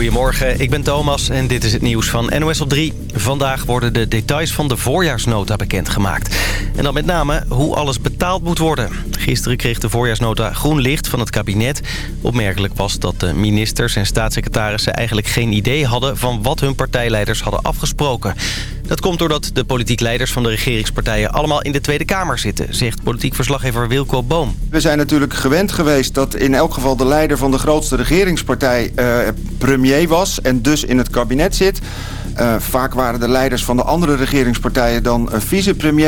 Goedemorgen, ik ben Thomas en dit is het nieuws van NOS op 3. Vandaag worden de details van de voorjaarsnota bekendgemaakt. En dan met name hoe alles betaald moet worden. Gisteren kreeg de voorjaarsnota groen licht van het kabinet. Opmerkelijk was dat de ministers en staatssecretarissen eigenlijk geen idee hadden... van wat hun partijleiders hadden afgesproken. Dat komt doordat de politiek leiders van de regeringspartijen allemaal in de Tweede Kamer zitten, zegt politiek verslaggever Wilco Boom. We zijn natuurlijk gewend geweest dat in elk geval de leider van de grootste regeringspartij uh, premier was en dus in het kabinet zit. Uh, vaak waren de leiders van de andere regeringspartijen dan uh, vicepremier.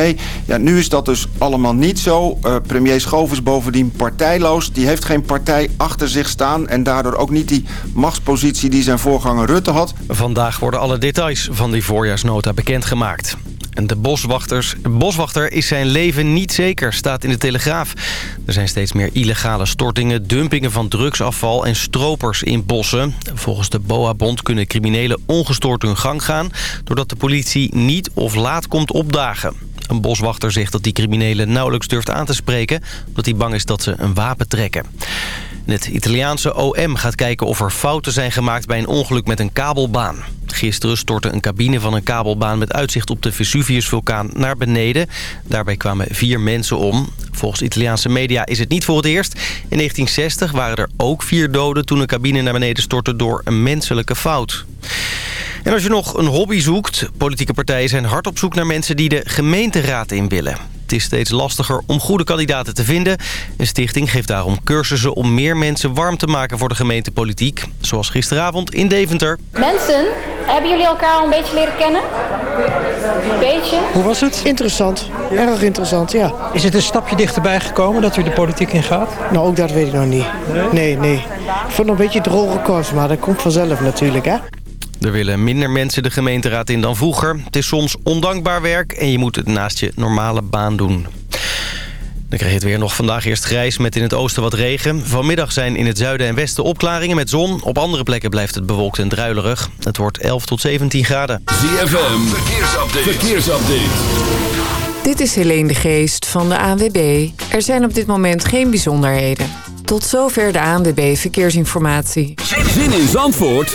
Ja, nu is dat dus allemaal niet zo. Uh, premier Schoof is bovendien partijloos. Die heeft geen partij achter zich staan... en daardoor ook niet die machtspositie die zijn voorganger Rutte had. Vandaag worden alle details van die voorjaarsnota bekendgemaakt. En de boswachters, boswachter is zijn leven niet zeker, staat in de Telegraaf. Er zijn steeds meer illegale stortingen, dumpingen van drugsafval en stropers in bossen. Volgens de BOA-bond kunnen criminelen ongestoord hun gang gaan... doordat de politie niet of laat komt opdagen. Een boswachter zegt dat die criminelen nauwelijks durft aan te spreken... omdat hij bang is dat ze een wapen trekken. Het Italiaanse OM gaat kijken of er fouten zijn gemaakt bij een ongeluk met een kabelbaan. Gisteren stortte een cabine van een kabelbaan met uitzicht op de Vesuvius-vulkaan naar beneden. Daarbij kwamen vier mensen om. Volgens Italiaanse media is het niet voor het eerst. In 1960 waren er ook vier doden toen een cabine naar beneden stortte door een menselijke fout. En als je nog een hobby zoekt, politieke partijen zijn hard op zoek naar mensen die de gemeenteraad in willen. Het is steeds lastiger om goede kandidaten te vinden. Een stichting geeft daarom cursussen om meer mensen warm te maken voor de gemeentepolitiek. Zoals gisteravond in Deventer. Mensen, hebben jullie elkaar al een beetje leren kennen? Een beetje? Hoe was het? Interessant. Erg interessant, ja. Is het een stapje dichterbij gekomen dat u de politiek ingaat? Nou, ook dat weet ik nog niet. Nee, nee. Ik vond het een beetje droge kost, maar dat komt vanzelf natuurlijk, hè. Er willen minder mensen de gemeenteraad in dan vroeger. Het is soms ondankbaar werk en je moet het naast je normale baan doen. Dan krijg je het weer nog vandaag eerst grijs met in het oosten wat regen. Vanmiddag zijn in het zuiden en westen opklaringen met zon. Op andere plekken blijft het bewolkt en druilerig. Het wordt 11 tot 17 graden. ZFM, verkeersupdate. verkeersupdate. Dit is Helene de Geest van de ANWB. Er zijn op dit moment geen bijzonderheden. Tot zover de ANWB Verkeersinformatie. Zin in Zandvoort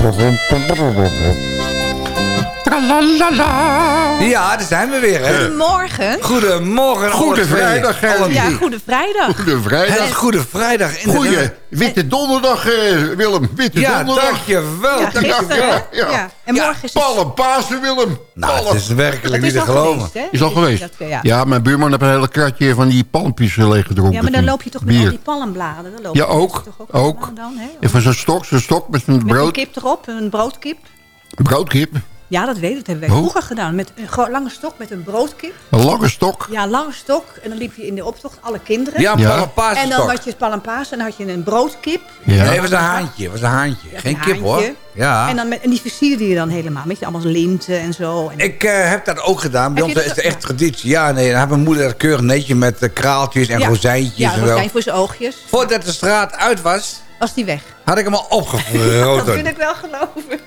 Ja. Ja, daar zijn we weer. Hè? Goedemorgen. Goedemorgen. Goede vrijdag. Ja, goede vrijdag. Goede vrijdag. Het goede vrijdag. Goeie witte donderdag, uh, Willem. Witte ja, donderdag. dankjewel. Ja, dankjewel. Ja, ja. En morgen is het... Pallen Pasen, Willem. Nou, het is werkelijk niet te geloven. Geweest, is al geweest. Dat, ja. ja. mijn buurman heeft een hele kratje van die palmpjes leeg gedronken. Ja, maar dan loop je toch met al die palmbladen. Dan loop ja, ook. ook. ook. Dan, en van zo'n stok, zo'n stok met een brood. Met een kip erop, een broodkip. Broodkip? Ja, dat weet ik. Dat hebben wij vroeger gedaan. Met een lange stok met een broodkip. Een lange stok? Ja, een lange stok. En dan liep je in de optocht, alle kinderen. Ja, een ja. En dan had je palmpaas en dan had je een broodkip. Ja. Nee, het was een haantje. was een haantje. Geen een kip hoor. Ja. En, dan met, en die versierde je dan helemaal. Met je allemaal linten en zo. En ik uh, heb dat ook gedaan. Bij ons is het echt traditie. Ja, nee. Dan had mijn moeder dat keurig netje met uh, kraaltjes en ja. rozijntjes. Ja, rozijn voor zijn oogjes. Voordat de straat uit was... Was die weg. Had ik hem al opgevroten. dat wil ik wel geloven.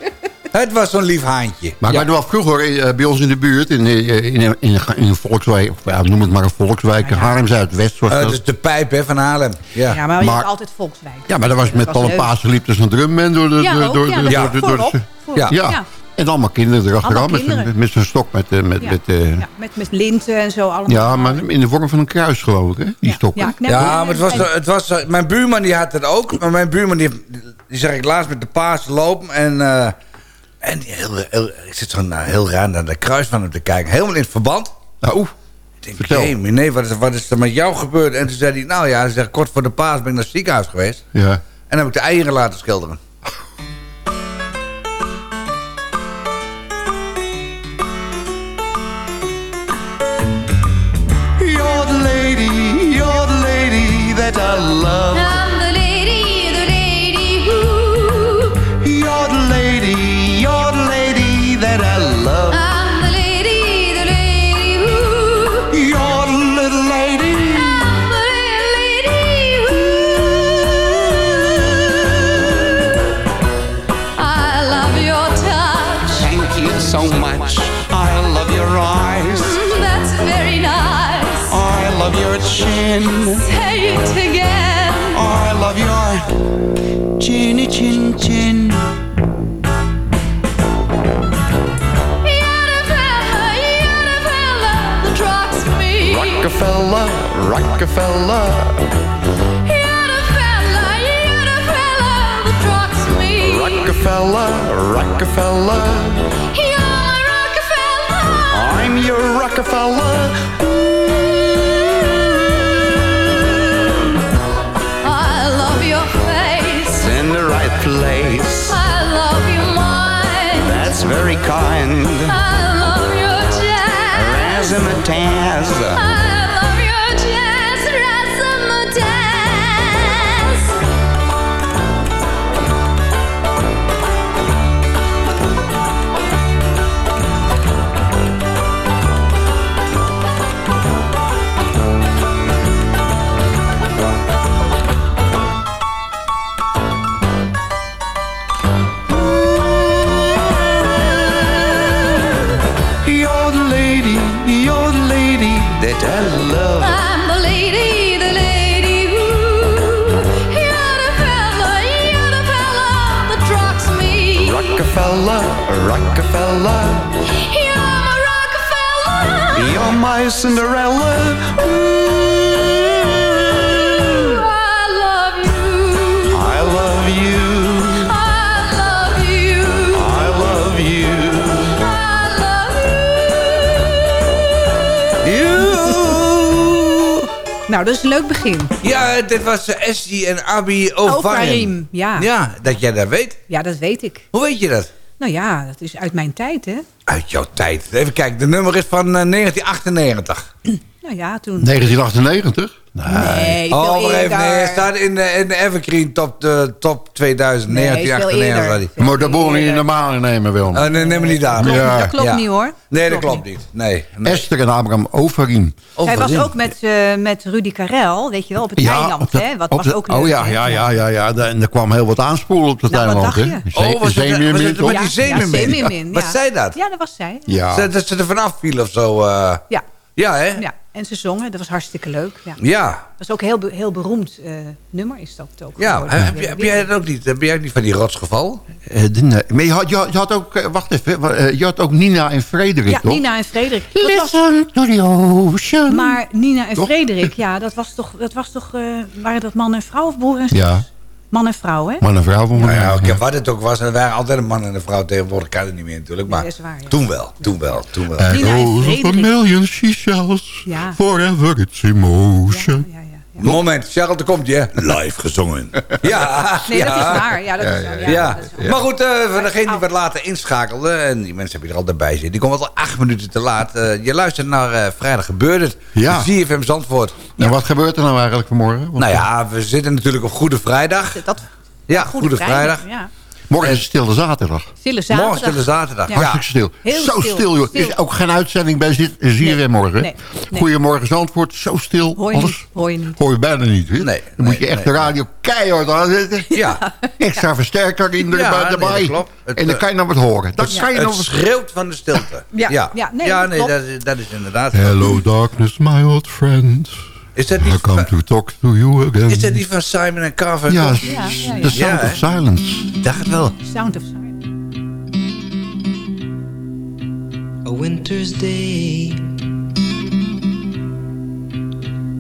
Het was zo'n lief haantje. Maar ja. wij vroeger uh, bij ons in de buurt, in, in, in, in, in een volkswijk, of ja, noem het maar een volkswijk, ja, ja. Haarlem Zuidwest. Was uh, dat is de pijp hè, van Haarlem. Ja, ja maar je hebt altijd volkswijk. Ja, maar dat was met Paul Pasen liep er zo'n drumman door de... Ja, door, door, ja, door, ja, door, door, ja. ja. En allemaal kinderen erachteraan met, met, zo'n stok. Met, met, ja. met, uh, ja, met, met linten en zo allemaal. Ja, maar in de vorm van een kruis geloof ik, hè? Die stok. Ja, ja, maar het was, het was... Mijn buurman die had het ook. Maar mijn buurman die, die zag ik laatst met de paas lopen. En... Uh, en heel, heel, ik zit zo nou, heel raar naar de kruis van hem te kijken. Helemaal in het verband. Nou, ik denk, nee, wat is, wat is er met jou gebeurd? En toen zei hij, nou ja, hij zegt, kort voor de paas ben ik naar het ziekenhuis geweest. Ja. En dan heb ik de eieren laten schilderen. You're the lady, you're the lady that I love. Rockefeller, Rockefeller. Rockefeller, Rockefeller. I'm your Rockefeller. I love your face. In the right place. I love your mind. That's very kind. I love your jazz. Razzmatazz. I Rockefeller. You're my Rockefeller You're my Cinderella. I love you I love you. I love you I love you. Nou, dat is een leuk begin. Ja, dit was uh, Essie en Abi Ovarim. Ovarim, ja. Ja, dat jij dat weet. Ja, dat weet ik. Hoe weet je dat? Nou ja, dat is uit mijn tijd, hè? Uit jouw tijd. Even kijken, de nummer is van eh, 1998. Nou ja, toen... 1998? Nee, oh, maar even, nee, hij staat in de, in de Evergreen top, de, top 2000, Nee, veel 1998. eerder. staat hij. Maar dat moet je in de maan nemen, Willem. Oh, nee, neem me niet aan. Klopt, Ja. Dat klopt Ja. niet, hoor. Nee, dat Klopt klopt niet. Nee. nee. Esther en Abraham Overiem. Hij was ook met, eh, met Rudy Karel, weet je wel, op het eiland, hè? Wat op was ook Oh leuk, ja, hè? ja, ja, ja, ja. da- En er kwam heel wat aanspoelen op dat Nou, wat eiland. dacht hè? Oh, was het- het met die? Ja, zeemeermin, Wat ja. zei dat? Ja, dat was zij. Ja. Ze- Dat ze er vanaf viel of zo. eh. Ja, Ja, hè? ja. En ze zongen, dat was hartstikke leuk. Ja. Ja. Dat is ook een heel, heel beroemd eh, nummer, is dat ook. Ja, geworden. heb, je- heb jij dat ook niet? Heb jij ook niet van die rotsgeval? Eh, de- nee. Maar je had, je, had, je had ook, eh, wacht even, eh, je had ook Nina en Frederik, Ja, toch? Nina en Frederik. Dat was, Listen to the ocean. maar Nina en Toch? Frederik, ja, dat was toch, dat was toch eh, waren dat man en vrouw of broer en zus? Ja. Man en vrouw, hè? Man en vrouw van Nou ja, oké, wat het ook was, er waren altijd een man en een vrouw. Tegenwoordig kan het niet meer natuurlijk. Maar waar, ja. toen wel, toen wel, toen wel. Rose of a million seashells, Ja. forever it's emotion. Ja, ja, ja. Moment, Charles, daar komt je. Live gezongen. Ja, Nee, ja. dat is waar. Ja, dat is waar. Ja, Ja, dat is waar. maar goed, eh, voor degene die wat later inschakelde... en die mensen hebben er altijd bij zitten... die komen al acht minuten te laat. Eh, je luistert naar eh, Vrijdag Gebeurt Het. Ja. ZFM Zandvoort. En wat gebeurt er nou eigenlijk vanmorgen? Want, Nou ja, we zitten natuurlijk op Goede Vrijdag. Dat, Ja, Goede, Vrijdag. Ja. Morgen is het stille zaterdag. Stille zaterdag. Morgen Stille Zaterdag. Ja. Ja. Hartstikke stil. Heel zo stil. stil, joh. Stil. is ook geen uitzending bij zit- ZFM Nee. morgen. Nee. Nee. Goedemorgen Zandvoort, zo stil. Hoor je alles. niet. Hoor je niet. Hoor je bijna niet. Hè? Nee, Dan moet je echt nee, de radio keihard aanzetten. Ja. Extra versterker in Ja, erbij. dat klopt. Het, en dan eh, kan je nog wat horen. Dan kan je nog wat schreeuwt van de stilte. Ja. ja. Ja, nee, Ja, dat dat, dat is inderdaad. Hello darkness, my old friend. Is dat I niet come van, to talk to you again. is dat niet van Simon en Carver? Ja, Ja, ja, ja. The Sound Ja, of? Silence. dacht wel. Sound of Silence. A winter's day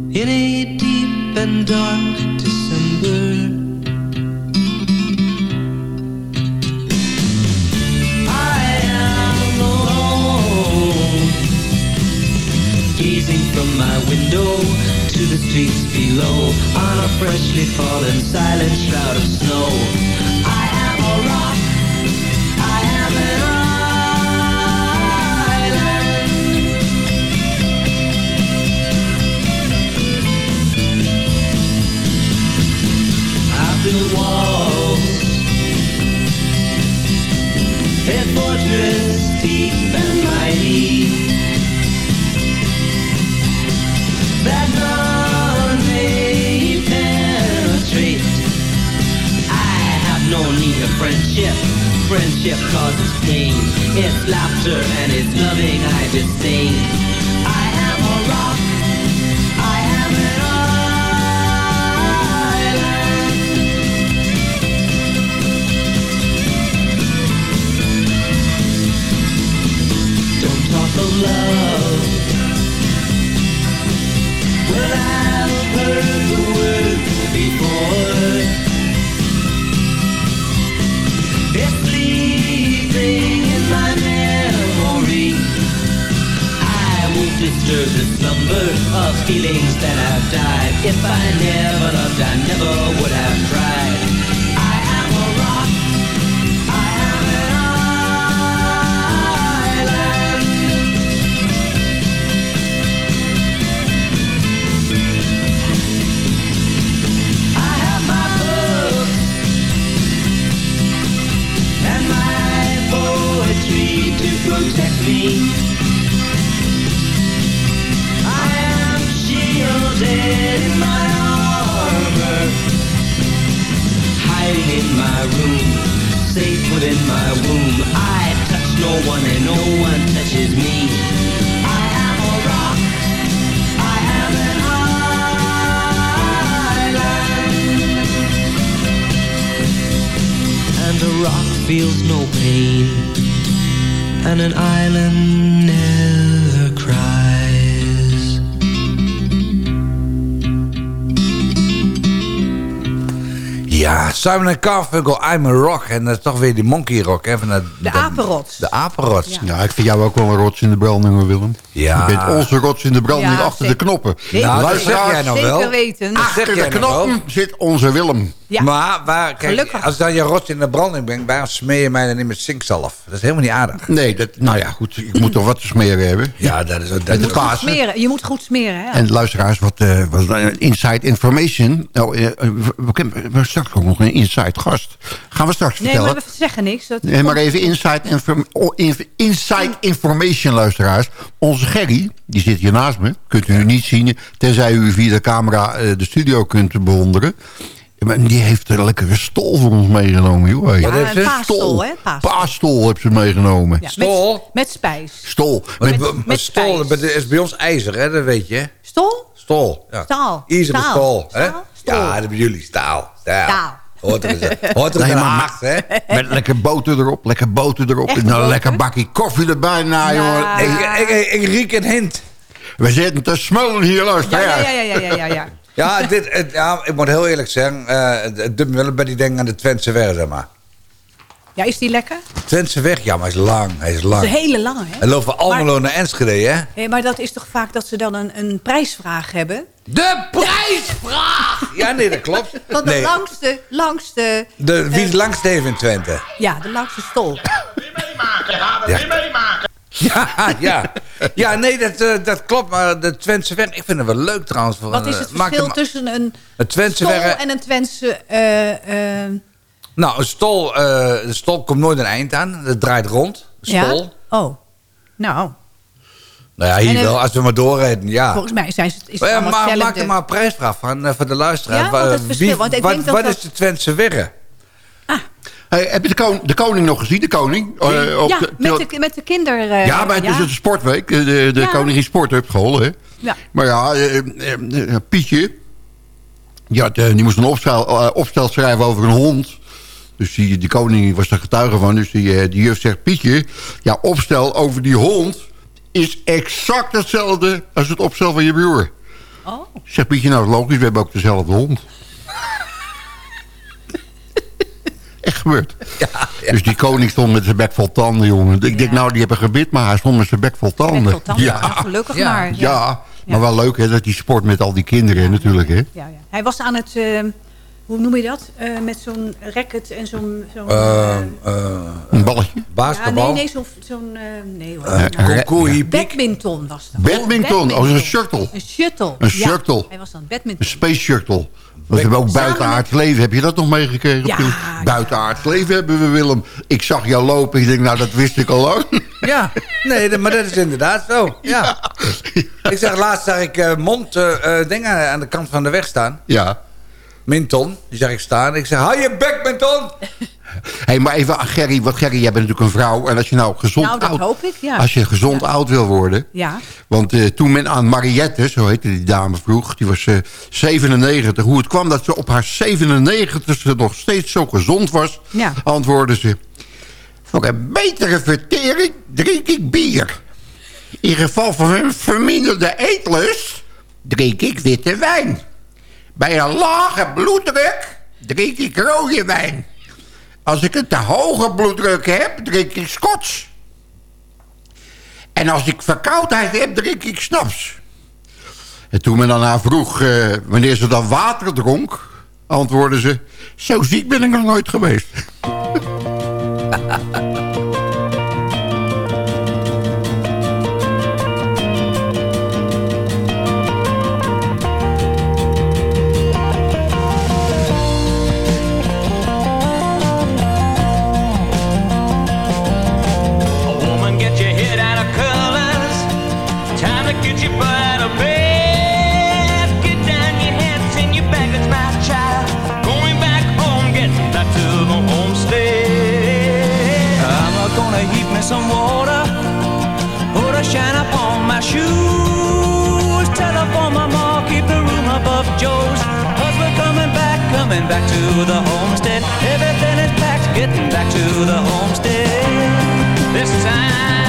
in a deep and dark December. I am alone, gazing from my window to the streets below on a freshly fallen silent shroud of snow. I am a rock. I am an island. I built walls, Friendship causes pain. It's laughter and it's loving I disdain. I this number of feelings that have died. If I never loved, I never would have tried. I am a rock. I an island. I have my books and my poetry to protect me and an island never cries. Ja, Simon Garfunkel, I'm a Rock. En dat is toch weer die monkey rock. Hè, van de, De apenrots. De apenrots. Ja, ik vind jou ook wel een rots in de branding, hoor, Willem. Ja. Je bent onze rots in de branding Ja, achter zeker. de knoppen. Zeker. Nou, dat zeg jij nou Zeker wel. weten. zeg Achter de knoppen zit onze Willem. Ja. Maar waar, kijk, Gelukkig. als dan je rots in de branding brengt, waarom smeer je mij dan niet met zinkzalf? Dat is helemaal niet aardig. Nee, dat, nou ja, goed. Ik moet toch wat te smeren hebben. Ja, dat is... Dat is de Pasen. Smeren. Je moet goed smeren, hè? En luisteraars, wat, eh, wat eh, inside information. Nou, eh, we, we, hebben straks ook nog een inside gast. Gaan we straks nee, vertellen. maar we zeggen niks. Dat Nee, maar even inside, inform- inside information, luisteraars. Onze Gerry, die zit hier naast me. Kunt u nu niet zien, tenzij u via de camera eh, de studio kunt bewonderen. Maar die heeft een lekkere stol voor ons meegenomen, joh. Wat heeft een ze? paasstol, hè? Paasstol. Paasstol heeft ze meegenomen. Ja, Stol? Met, met spijs. Stol. Met, Met- met, stol, spijs. dat is bij ons ijzer, hè, dat weet je. Stol? Stol. Ja. Staal. IJzeren Staal. stol. Hè? Staal? Stol. Ja, dat bij jullie. Staal. Staal. Staal. Hoort er hoort er Nee, eens maar- acht, hè? Met lekker boter erop, lekker boter erop. Echt en dan een lekker bakje koffie erbij. Nou, Ja. jongen. Ik, ik, ik, ik riek een hint. We zitten te smullen hier, Ja, luister. ja, ja, ja, ja, ja, ja, ja. Ja, dit, het, ja, ik moet heel eerlijk zeggen. eh, het het doet me wel een beetje denken aan de Twentse weg, zeg maar. Ja, is die lekker? Twentse weg, ja, maar hij is lang. Hij is Dat lang. is een hele lange, hè? Hij loopt van Almelo naar Enschede, hè? Maar dat is toch vaak dat ze dan een, een prijsvraag hebben? De prijsvraag! Ja, nee, dat klopt. Van de Nee, langste, langste... de, wie het eh, langst heeft in Twente? Ja, de langste stol. Ja, ja. Ja, nee, dat, eh, dat klopt. Maar de Twentse weg, ik vind het wel leuk trouwens. Van, Wat is eh, het verschil tussen een Het Twentse stol en een Twentse... eh, Nou, een stol, de stol komt nooit een eind aan. Het draait rond. Een ja? stol. Oh, nou, Nou ja, hier En, wel. Als we maar doorrijden, ja. volgens mij zijn ze, is het Maar, ja, maak er maar een prijsvraag van voor de luisteraar. Ja, want het Wa- verschil, want ik wat denk dat wat dat- is de Twentse weg? Hey, heb je de, kon- de koning nog gezien? De koning? Eh, op ja, de- met de, met de kinder... eh, ja, maar het is een sportweek. De, de Ja. koningin sport heeft geholpen. Hè? Ja. Maar ja, eh, Pietje... Die, had, die moest een opstel, opstel schrijven over een hond. Dus die, die koning was daar getuige van. Dus die, die juf zegt... Pietje, ja, opstel over die hond... is exact hetzelfde als het opstel van je broer. Oh. Zegt Pietje, nou logisch, we hebben ook dezelfde hond. Echt gebeurd. Dus die koning stond met zijn bek vol tanden, jongen. Ik denk, nou, die hebben gebit, maar hij stond met zijn bek vol tanden. Bek vol tanden, ja, gelukkig maar, ja. Ja, maar wel leuk, hè, dat hij sport met al die kinderen, natuurlijk, hè. Ja, ja. Hij was aan het... eh, hoe noem je dat? Eh, met zo'n racket en zo'n... zo'n Eh, eh, Een balletje. ja, basketbal? nee, nee, zo'n... zo'n eh, nee hoor. Nou, badminton was dat. Badminton, oh, een shuttle. Een shuttle. Een ja. shuttle. Hij was aan het badminton. Een space shuttle. We hebben ook buitenaards leven. Heb je dat nog meegekregen? Ja, Piet? Buitenaards leven hebben we, Willem. Ik zag jou lopen. Ik denk, nou, dat wist ik al lang. Ja, nee, maar dat is inderdaad zo. Ja. Ik zeg, laatst zag ik eh, mond eh, eh, dingen aan de kant van de weg staan. Ja. Minton, die zag ik staan. Ik zeg, hou je bek, Minton! hey, maar even aan Gerry. Want Gerry, jij bent natuurlijk een vrouw. En als je nou gezond Nou, dat oud... hoop ik, ja. Als je gezond oud wil worden... Ja. Want eh, toen men aan Mariette, zo heette die dame vroeg... die was eh 97, hoe het kwam dat ze op haar 97ste nog steeds zo gezond was... Ja. antwoordde ze... voor een betere vertering drink ik bier. In geval van een verminderde eetlust drink ik witte wijn. Bij een lage bloeddruk drink ik rode wijn. Als ik een te hoge bloeddruk heb, drink ik scotch. En als ik verkoudheid heb, drink ik snaps. En toen men dan haar vroeg eh, wanneer ze dan water dronk... antwoordde ze... Zo ziek ben ik nog nooit geweest. back to the homestead. Everything is packed, getting back to the homestead. This time,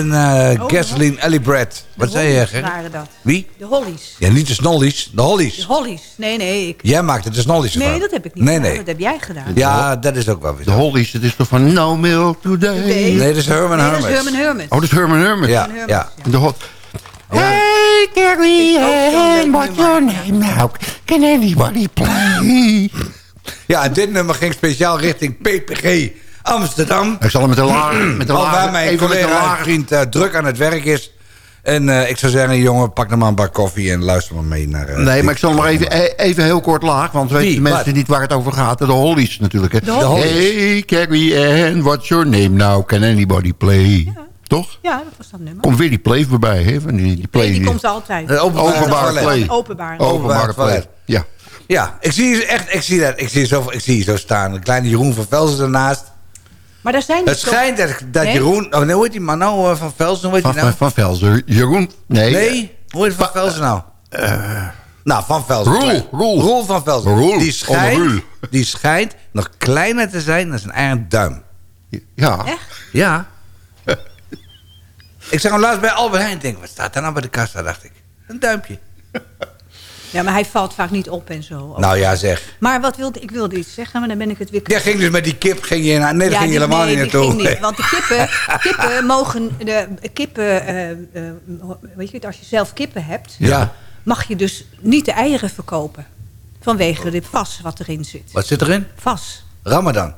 En eh Oh, Gasoline. Wat zei je, Hollies Ger? waren dat. Wie? De Hollies. Ja, niet de Snollies, de De Hollies. Hollies. Nee, nee. Ik... Jij maakte de Snollies Nee, dat heb ik niet Nee, gedaan. nee. Dat heb jij gedaan. Ja, dat is ook wel weer De. Hollies, het is toch van No Milk Today? Nee. Dat is Herman Nee, dat is. Herman Hermit. Oh, dat is Herman Hermit. Ja, Herman ja. De hot. Hey, Carrie, Ann, what's your name now? Can anybody play? Ja, en dit nummer ging speciaal richting PPG Amsterdam. Ik zal hem met een lage... Met Al waar mijn even met een collega vriend eh, druk aan het werk is. En eh, ik zou zeggen, jongen, pak dan maar een bak koffie en luister maar mee naar... eh, Nee, maar ik zal hem maar even, even heel kort laag. Want weten de mensen Wat? niet waar het over gaat. De Hollies natuurlijk. Hè. De Hollies. Hey, Carrie Ann, what's your name now? Can anybody play? Toch? Ja, dat was dat nummer. Komt weer die play voorbij. Hè? Van die, die play die die- komt altijd. Eh, openbare Openbare play. Openbaar. Openbare play. Ja. Ja, ik zie je echt, ik zie dat, ik zie, zo, ik zie zo staan. Een kleine Jeroen van Velzen ernaast. Maar daar zijn Het dus toch- schijnt dat, dat Nee? Jeroen, oh nee, hoe heet die man nou eh, van Velzen? Hoe heet Van, die nou? van, Velzen. Jeroen? Nee. Nee, hoe heet Van Velzen nou? nou, Van Velzen. Roel, Roel. Roel van Velzen. Roel, Die schijnt, die schijnt nog kleiner te zijn dan zijn eigen duim. Ja. Echt? Ja. ik zag hem laatst bij Albert Heijn. Denk, wat staat daar nou bij de kassa, dacht ik. Een duimpje. Ja, maar hij valt vaak niet op en zo. Nou ja, zeg. Maar wat wilde, ik wilde iets zeggen, maar dan ben ik het weer Jij ging dus met die kip, ging je naar... Nee, daar Ja, ging je die- helemaal nee, niet naartoe. ging niet, want de kippen, kippen mogen... De kippen, eh, eh, weet je het, als je zelf kippen hebt... Ja. mag je dus niet de eieren verkopen. Vanwege dit vas wat erin zit. Wat zit erin? Vas. Ramadan.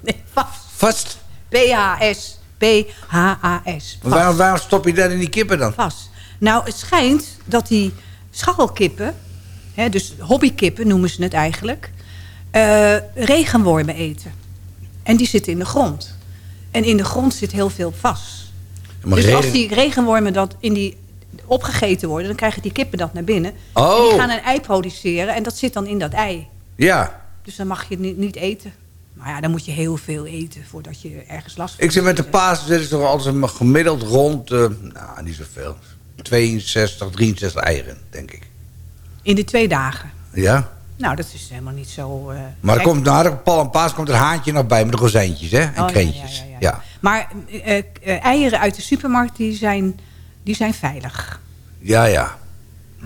Nee, vas. Vast. P-H-S. P-H-A-S. Maar Waarom, waarom stop je dat in die kippen dan? Vas. Nou, het schijnt dat die scharrelkippen... Hè, dus hobbykippen noemen ze het eigenlijk... eh, regenwormen eten. En die zitten in de grond. En in de grond zit heel veel vas. Maar dus regen- als die regenwormen dat in die opgegeten worden... dan krijgen die kippen dat naar binnen. Oh. En die gaan een ei produceren en dat zit dan in dat ei. Ja. Dus dan mag je het niet, niet eten. Maar ja, dan moet je heel veel eten voordat je ergens last van Ik zit met de Pasen zitten ze toch altijd gemiddeld rond... eh, nou, niet zoveel. 62, 63 eieren, denk ik. In de twee dagen. Ja? Nou, dat is helemaal niet zo... eh, Maar er komt na de Paul en Paas komt er haantje nog bij met de rozijntjes, hè? En Oh, ja, kreentjes. ja, ja, Ja, Maar eh, eh, eieren uit de supermarkt, die zijn, die zijn veilig. ja. ja.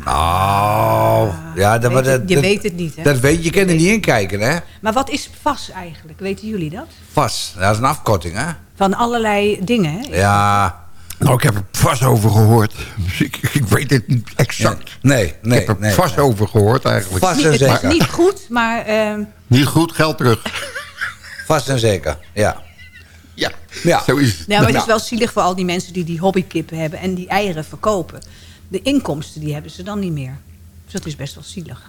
Nou, ja, dat, weet je- dat, je dat- weet het niet, hè? Dat weet je, je kan er niet in kijken, hè? Maar wat is VAS eigenlijk? Weten jullie dat? Vast, dat is een afkorting, hè? Van allerlei dingen, hè? Ja. Nou, ik heb er vast over gehoord. Dus ik, ik weet het niet exact. Nee, nee, Ik heb er nee, vast nee. over gehoord eigenlijk. Vast het niet goed, maar... ehm, Niet goed, geld terug. Vast en zeker, ja. Ja, ja. zo is het. nou, maar het is Nou. wel zielig voor al die mensen die die hobbykippen hebben... en die eieren verkopen. De inkomsten, die hebben ze dan niet meer. Dus dat is best wel zielig.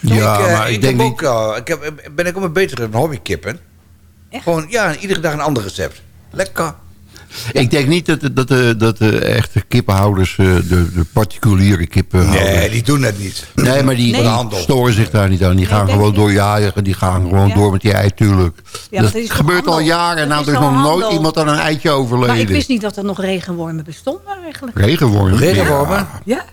Ja, ik, eh, maar ik ik denk ook, eh, ik heb, ben ik ook maar beter in hobbykippen. Echt? Gewoon, ja, iedere dag een ander recept. Lekker. Ik denk niet dat de, dat de, dat de echte kippenhouders, eh, de, de particuliere kippenhouders... Nee, die doen dat niet. Nee, maar die, Nee. die storen zich daar niet aan. Die gaan denk gewoon doorjagen. Die gaan gewoon Ja. door met die ei, tuurlijk. maar dat dat gebeurt al jaren. Dat Nou, is er is nog nooit iemand aan een eitje Maar ik overleden. wist niet dat er nog regenwormen bestonden eigenlijk. Regenwormen. Regenwormen? Ja. Ja?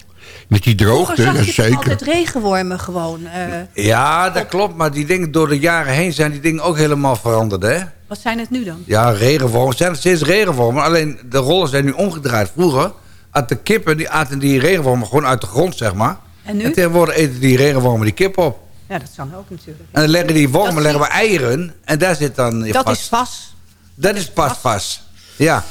Met die droogte, zag ja, je zeker. altijd regenwormen gewoon. eh, Ja, dat klopt. Maar die dingen door de jaren heen zijn die dingen ook helemaal veranderd, hè? Wat zijn het nu dan? Ja, regenwormen. Het zijn steeds regenwormen. Alleen de rollen zijn nu omgedraaid. Vroeger at de kippen die aten die regenwormen gewoon uit de grond, zeg maar. En nu? En tegenwoordig eten die regenwormen die kip op. Ja, dat kan ook natuurlijk. En dan leggen die wormen Dat leggen we eieren. En daar zit dan je Dat vast. is vas. Dat is pas vast. Ja.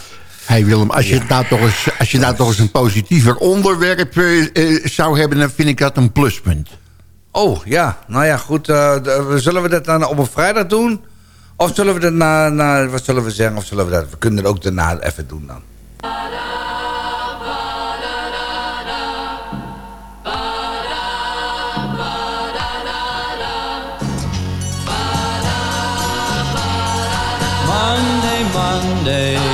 Hey Willem, als je, het nou toch eens, als je nou toch eens een positiever onderwerp eh, eh, zou hebben... dan vind ik dat een pluspunt. Oh, ja. Nou ja, goed. eh, zullen we dat dan op een vrijdag doen? Of zullen we dat na. Wat zullen we zeggen? Of zullen we dat... We kunnen het ook daarna even doen dan. Monday, Monday,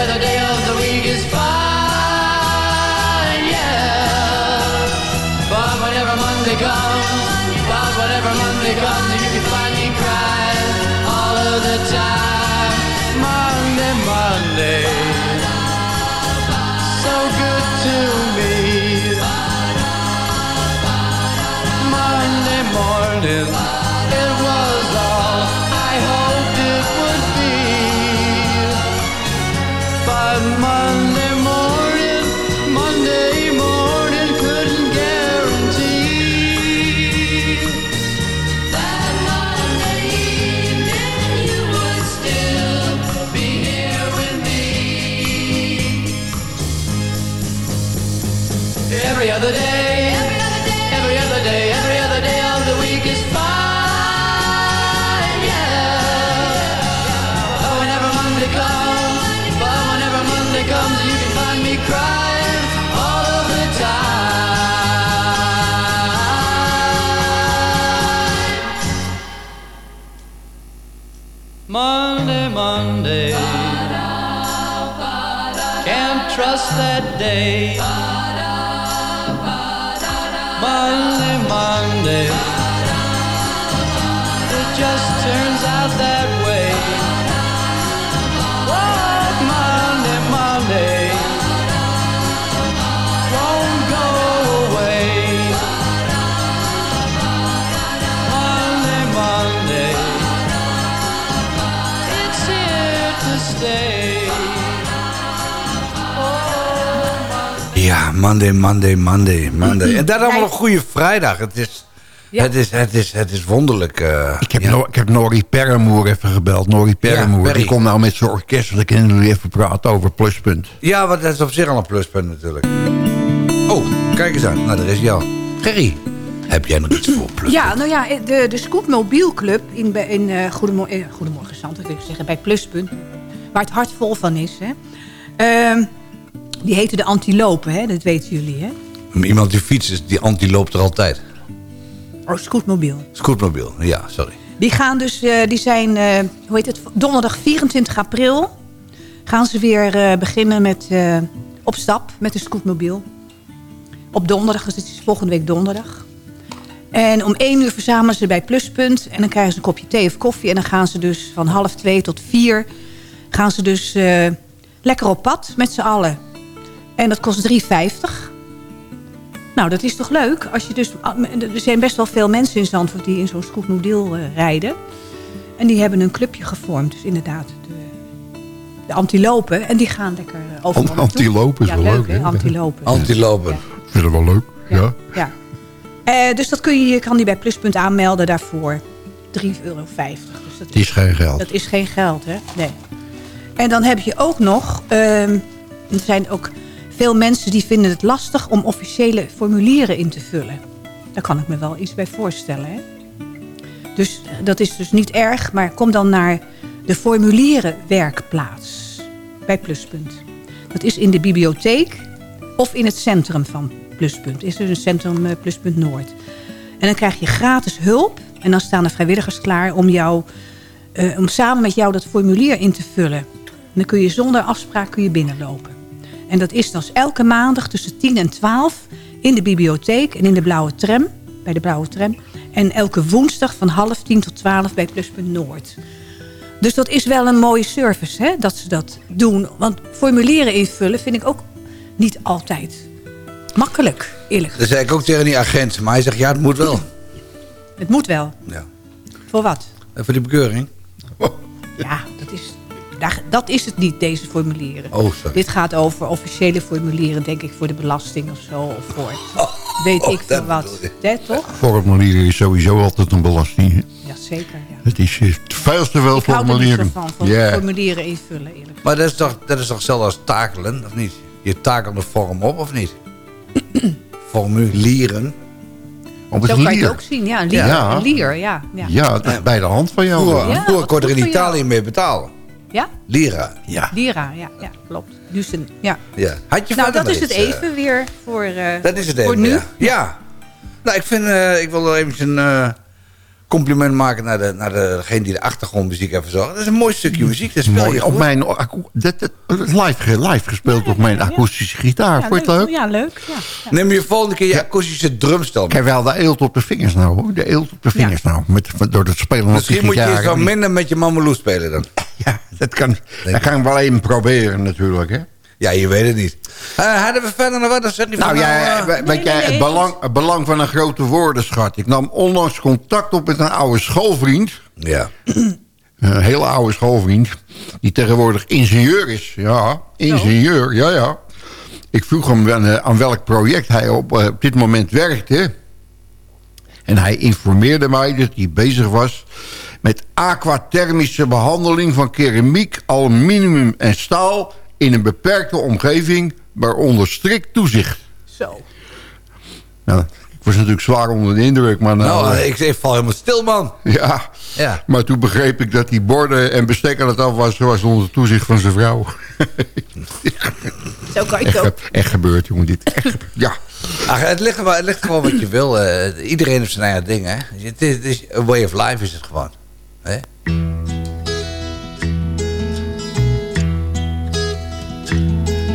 of Monday. Can't trust that day. Monday, Monday, Monday, Monday, Monday. En daar allemaal een goede vrijdag. Het is, Ja. het is, het is, het is wonderlijk. eh, Ik heb, ja. Nor- ik heb Norrie Perremoer even gebeld. Norrie Perremoer. Die komt nou met zijn orkest. Kunnen jullie even praten over Pluspunt. Ja, want dat is op zich al een pluspunt natuurlijk. Oh, kijk eens aan. Nou, daar is jou. Gerry, heb jij nog iets voor plus? Ja, nou ja, de, de Scootmobielclub in, Be- in eh Goedemorgen, eh, Goedemorgen Zand, wil ik zeggen, bij Pluspunt. Waar het hart vol van is. Hè. Die heette de Antilopen, hè, dat weten jullie. Hè? Iemand die fietst, is, die anti loopt er altijd. Oh, Scootmobiel. Scootmobiel, ja, sorry. Die gaan dus, eh, die zijn, eh, hoe heet het, donderdag 24 april gaan ze weer eh, beginnen met op stap met de scootmobiel. Op donderdag, dus het is volgende week donderdag. En om één uur verzamelen ze bij Pluspunt en dan krijgen ze een kopje thee of koffie. En dan gaan ze dus van half twee tot vier gaan ze dus lekker op pad met z'n allen. En dat kost 3,50. Nou, dat is toch leuk? Als je dus, er zijn best wel veel mensen in Zandvoort die in zo'n scootmobiel eh, rijden. En die hebben een clubje gevormd. Dus inderdaad, de, de antilopen. En die gaan lekker eh, Ant- naartoe. antilopen is ja, wel leuk. hè? Antilopen. Antilopen. Ik vind het wel leuk. Ja. Ja. Eh, dus dat kun je, je kan die bij Pluspunt aanmelden daarvoor. 3,50 euro. Dus dat Het is geen geld. dat is geen geld, hè? Nee. En dan heb je ook nog... ehm, er zijn ook veel mensen die vinden het lastig... om officiële formulieren in te vullen. Daar kan ik me wel iets bij voorstellen, hè? Dus eh, dat is dus niet erg, maar kom dan naar de formulierenwerkplaats bij Pluspunt. Dat is in de bibliotheek of in het centrum van Pluspunt. Is dus een centrum eh, Pluspunt Noord. En dan krijg je gratis hulp. En dan staan er vrijwilligers klaar om, jou, eh, om samen met jou dat formulier in te vullen. En dan kun je zonder afspraak kun je binnenlopen. En dat is dan elke maandag tussen 10 en 12 in de bibliotheek en in de blauwe tram. Bij de blauwe tram. En elke woensdag van half 10 tot 12 bij Pluspunt Noord. Dus dat is wel een mooie service hè, dat ze dat doen. Want formulieren invullen vind ik ook niet altijd makkelijk, eerlijk Dat zei ik ook tegen die agent. Maar hij zegt, ja, het moet wel. Het moet wel. Ja. Voor wat? En voor die bekeuring? Ja, dat is, daar, dat is het niet, deze formulieren. Oh, sorry. Dit gaat over officiële formulieren, denk ik, voor de belasting of zo. Of voor weet oh, ik veel dat wat. Hè, toch? Formulieren is sowieso altijd een belasting. hè. Ja, zeker. Ja. Het is eh, veel te veel Ik hou er niet zo formulieren. van, van Ja. formulieren invullen, eerlijk. Maar dat is toch, dat is toch hetzelfde als takelen, of niet? Je takelt de vorm op, of niet? Formulieren. Op het Zo kan je het ook zien, ja. Een lier, Ja. Een lier ja. Ja. Ja, bij de hand van jou. Vroeger, Ja, kon er in voor. Italië mee betalen. Ja? Lira. Ja. Lira, ja, ja klopt. Dus een, ja. Ja. Had je Nou, verder dat is het eh? even weer voor, eh, Dat is het voor even, nu. ja. Ja. Nou, ik vind, eh, ik wil er even een eh, compliment maken naar, de, naar degene die de achtergrondmuziek heeft verzorgd. Dat is een mooi stukje muziek, dat speel Mooi, je op goed. mijn dat, dat, live, live gespeeld op mijn akoestische gitaar. Ja, Vond je het leuk? Ja, leuk. Ja. Neem je volgende keer je akoestische drumstel Ik heb wel de eelt op de vingers nou hoor. De eelt op de vingers nou. Met, met- door het spelen op de Misschien moet je wat minder met je mameloe spelen dan. Ja, dat kan, dat kan ik wel even proberen natuurlijk. Hè? Ja, je weet het niet. Eh, hadden we verder nog wat? Je van, Nou ja, eh, we- weet jij, het belang, het belang van een grote woordenschat. Ik nam onlangs contact op met een oude schoolvriend. Ja. Een hele oude schoolvriend. Die tegenwoordig ingenieur is. Ja, ingenieur, ja ja. Ik vroeg hem aan, eh, welk project hij op, eh, op dit moment werkte. En hij informeerde mij dat hij bezig was met aquathermische behandeling van keramiek, aluminium en staal in een beperkte omgeving, waaronder strikt toezicht. Zo. Nou, ik was natuurlijk zwaar onder de indruk, maar nou... Nou, eh, ik, ik val helemaal stil, man. ja. Ja. maar toen begreep ik dat die borden en bestek aan het af was, was onder toezicht van zijn vrouw. Zo kan je Echt, het ook. echt gebeurd, jongen, dit. Echt. Ja. Ach, het, ligt, het ligt gewoon wat je wil. eh, iedereen heeft zijn eigen ding, hè. Het is, het is a way of life is het gewoon. Hè?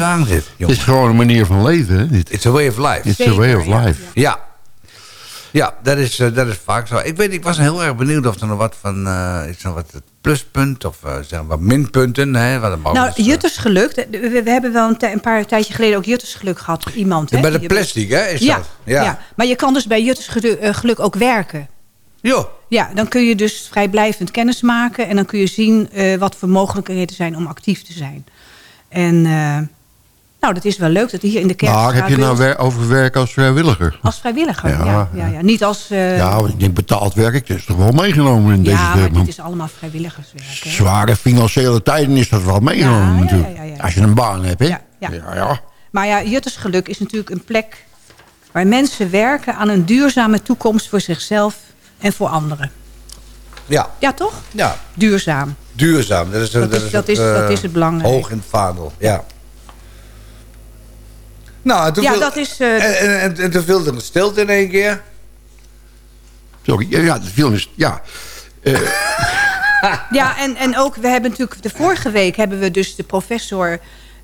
Het is gewoon een manier van leven, hè? It's a way of life. It's a way of life. Ja. Ja, dat is, eh, dat is vaak zo. Ik weet, ik was heel erg benieuwd of er nog wat van, eh is er wat pluspunt of eh, zeg maar wat minpunten, hè? Wat een Nou, Juttersgeluk. We, we hebben wel een, paar tijdje geleden ook Juttersgeluk gehad. Iemand, hè? bij de plastic, hè? Is ja, dat? ja. maar je kan dus bij Juttersgeluk ook werken. Jo. Ja, dan kun je dus vrijblijvend kennis maken. En dan kun je zien eh, wat voor mogelijkheden er zijn om actief te zijn. En eh, nou, dat is wel leuk dat hier in de kerk... Maar heb je nou wer over werk als vrijwilliger? Als vrijwilliger, ja. Ja, ja, ja, Niet als... eh, Ja, want ik denk betaald werk, dat is toch wel meegenomen in deze ja, maar tijd. dit is allemaal vrijwilligerswerk. hè. Zware financiële tijden is dat wel meegenomen Ja, ja, natuurlijk. ja, ja, ja. Als je een baan hebt, hè? Ja, ja. ja, ja. Maar ja, Juttersgeluk is natuurlijk een plek... waar mensen werken aan een duurzame toekomst voor zichzelf en voor anderen. Ja. Ja, toch? Ja. Duurzaam. Duurzaam. Dat is, Dat is- dat is- eh, dat is het belangrijke. Hoog in het vaandel, ja. Nou, en toen Ja, viel- dat is, eh, en, en, en, en toen viel er een stilte in één keer. Sorry, ja, de film is... Ja, Ja, en, en ook, we hebben natuurlijk de vorige week hebben we dus de professor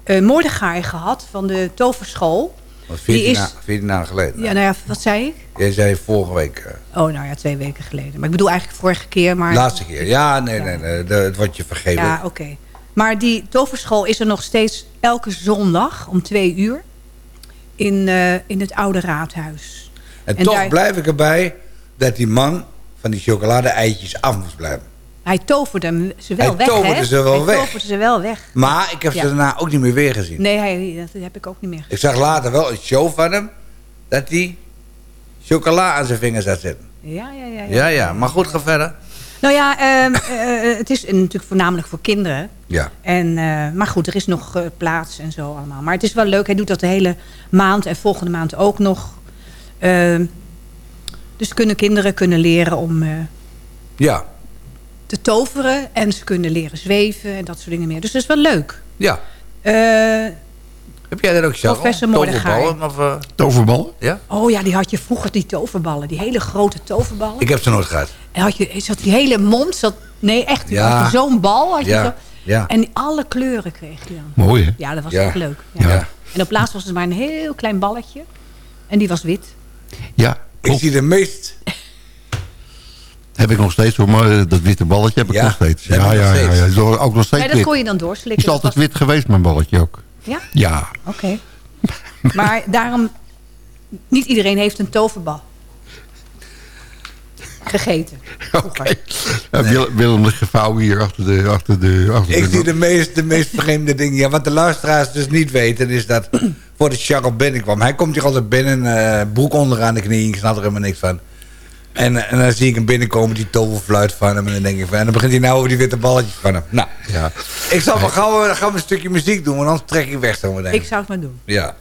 eh Mordechai gehad van de toverschool. Wat Die 14, is- na- 14 dagen geleden. Ja, nou ja, wat zei ik? Jij zei vorige week. eh, Oh, nou ja, twee weken geleden. Maar ik bedoel eigenlijk vorige keer. Maar, laatste keer. Ja, nee, nee, nee. de- het wordt je vergeven. Ja, oké. Maar die toverschool is er nog steeds elke zondag om twee uur. In, eh, in het oude raadhuis. en, en toch daar- blijf ik erbij dat die man van die chocolade-eitjes af moest blijven. Hij toverde ze wel Hij weg, toverde hè? ze wel hij weg. toverde ze wel weg. Maar ik heb ze Ja. daarna ook niet meer weer gezien. Nee, hij, dat heb ik ook niet meer Ik zag later wel een show van hem. Dat hij chocola aan zijn vingers had zitten. Ja, ja, ja. Ja, ja. Maar goed, ga verder. Nou ja, ehm, eh, het is natuurlijk voornamelijk voor kinderen. Ja. En, eh, maar goed, er is nog eh, plaats en zo allemaal. Maar het is wel leuk. Hij doet dat de hele maand en volgende maand ook nog. Ehm, dus kunnen kinderen kunnen leren om eh, Ja. te toveren. En ze kunnen leren zweven en dat soort dingen meer. Dus dat is wel leuk. Ja. Eh, Heb jij dat ook, Charles? Professor. Toverballen, Of, eh, toverballen? Ja? oh ja, die had je vroeger, die toverballen. Die hele grote toverballen. Ik heb ze nooit gehad. En had je, zat die hele mond, zat, nee echt, Ja. zo'n bal. Had je Ja. zo, Ja. En die alle kleuren kreeg je dan. Mooi, hè? Ja, dat was Ja. echt leuk. Ja. Ja. En op laatst was het maar een heel klein balletje. En die was wit. Ja, Ik zie de meest... Heb ik nog steeds hoor, maar eh, dat witte balletje heb ik Ja, nog steeds. Ja, nog ja, ja, steeds. ja. Is ook nog steeds Nee, dat wit. kon je dan doorslikken. is Dat altijd was- wit geweest, mijn balletje ook. Ja? Ja. Oké. Maar daarom... Niet iedereen heeft een toverbal. Gegeten. Ja, Wil- Willem de gevouwen hier achter de... Achter de, achter Ik de zie de meest, de meest vreemde dingen. Ja, wat de luisteraars dus niet weten, is dat voordat Charles binnenkwam. Hij komt hier altijd binnen, eh, broek onder aan de knieën. Ik snap er helemaal niks van. En, en dan zie ik hem binnenkomen, die toverfluit van hem. En dan denk ik van, en dan begint hij nou over die witte balletjes van hem. Nou, ja. ik zal wel gauw eh, gaan we een stukje muziek doen, want anders trek ik weg zo meteen. Ik zou het maar doen. Ja.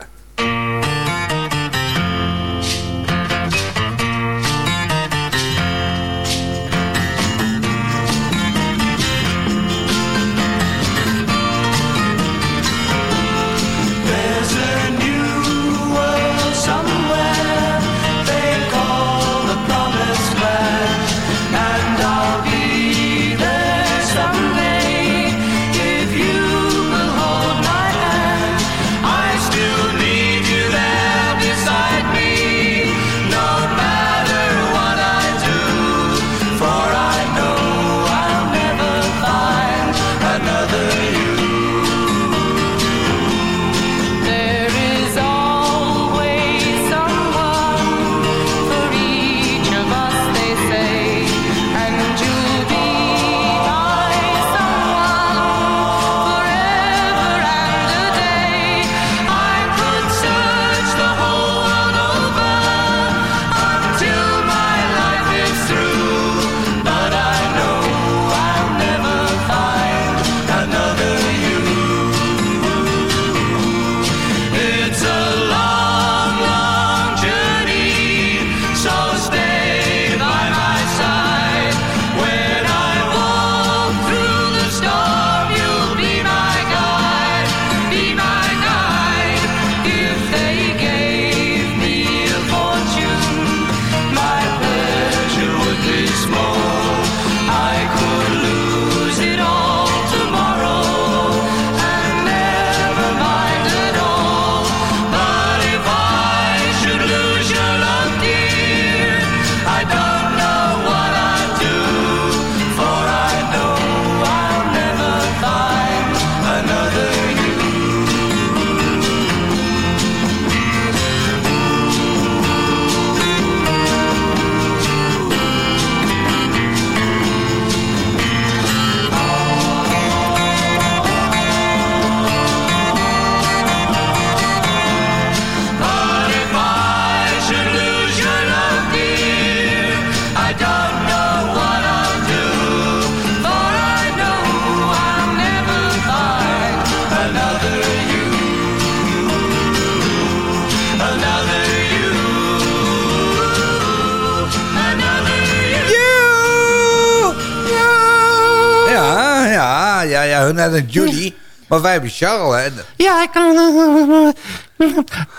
Maar wij hebben Charles, hè. Ja, ik kan...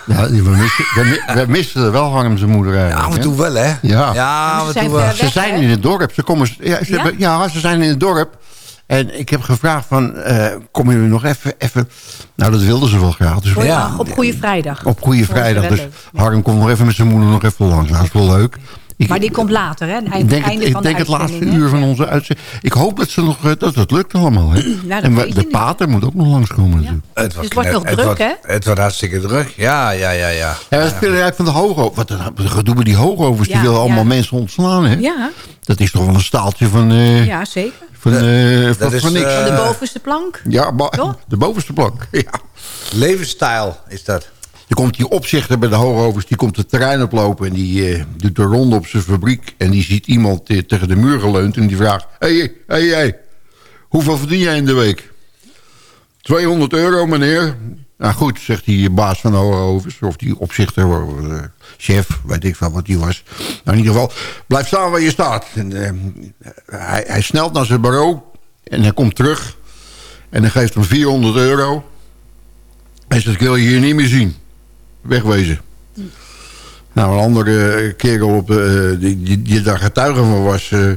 Ja, we, missen, we, mi- we missen er wel Harm zijn moeder eigenlijk. Ja, hè? toen wel, hè? Ja, Ja, Ze maar zijn toen wel. ze zijn in het dorp. Ze komen, ja, ze Ja? hebben- ja, ze zijn in het dorp. En ik heb gevraagd van, eh komen jullie nog even, even... Nou, dat wilden ze wel graag. Dus Ja. Op Goede Vrijdag. op Goede Vrijdag. Dus. Harm komt nog even met zijn moeder nog even langs. Nou, dat is wel leuk. Ik, Maar die komt later, hè? Het ik eind- denk, het, ik van denk de het laatste uur van onze uitzending. Ik hoop dat, ze nog, eh, dat het lukt allemaal. Hè? dat en we- de niet. pater moet ook nog langskomen natuurlijk. Het Dus het wordt nog druk, wordt- hè? Het wordt hartstikke druk. Ja, ja, ja, ja. Ja, we spelen eigenlijk van de hoogovers. Wat een gedoe met die hoogovers. Ja, die willen allemaal ja. mensen ontslaan. Hè? Ja, Dat is toch wel een staaltje van, eh ja zeker. van, eh, van, is, van niks. de bovenste plank. ja, toch? de bovenste plank. Ja. Levensstijl is dat. Er komt die opzichter bij de hoogovers, die komt het terrein oplopen... en die eh, doet de ronde op zijn fabriek... en die ziet iemand eh, tegen de muur geleund en die vraagt... Hey, hey, hey, hoeveel verdien jij in de week? 200 euro, meneer. Nou goed, zegt die baas van de hoogovers... of die opzichter, of, eh, chef, weet ik van wat die was. Nou, in ieder geval, blijf staan waar je staat. En, hij, hij snelt naar zijn bureau en hij komt terug... en hij geeft hem 400 euro... Hij zegt, ik wil je hier niet meer zien. Wegwezen. Nou, een andere kerel op, eh, die, die, die daar getuige van was... eh,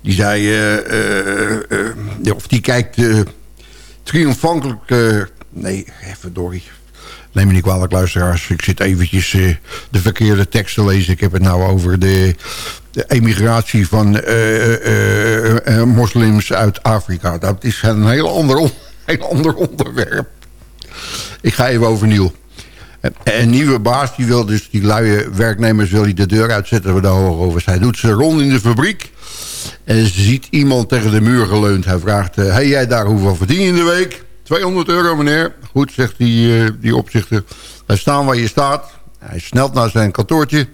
die zei... eh, eh, eh, of die kijkt eh, triomfantelijk... eh, nee, even Dorry. Neem me niet kwalijk, luisteraars. Ik zit eventjes eh, de verkeerde tekst te lezen. Ik heb het nou over de, emigratie van eh, eh, eh, eh, moslims uit Afrika. Dat is een heel ander, heel ander onderwerp. Ik ga even overnieuw. Een- nieuwe baas die wil dus die luie werknemers wil hij de deur uitzetten voor de hoogovers. Hij doet ze rond in de fabriek. En ze ziet iemand tegen de muur geleund. Hij vraagt, hé hey, jij daar, hoeveel verdien je in de week? 200 euro meneer. Goed, zegt die, eh, die opzichter. Hij staan waar je staat. Hij snelt naar zijn kantoortje.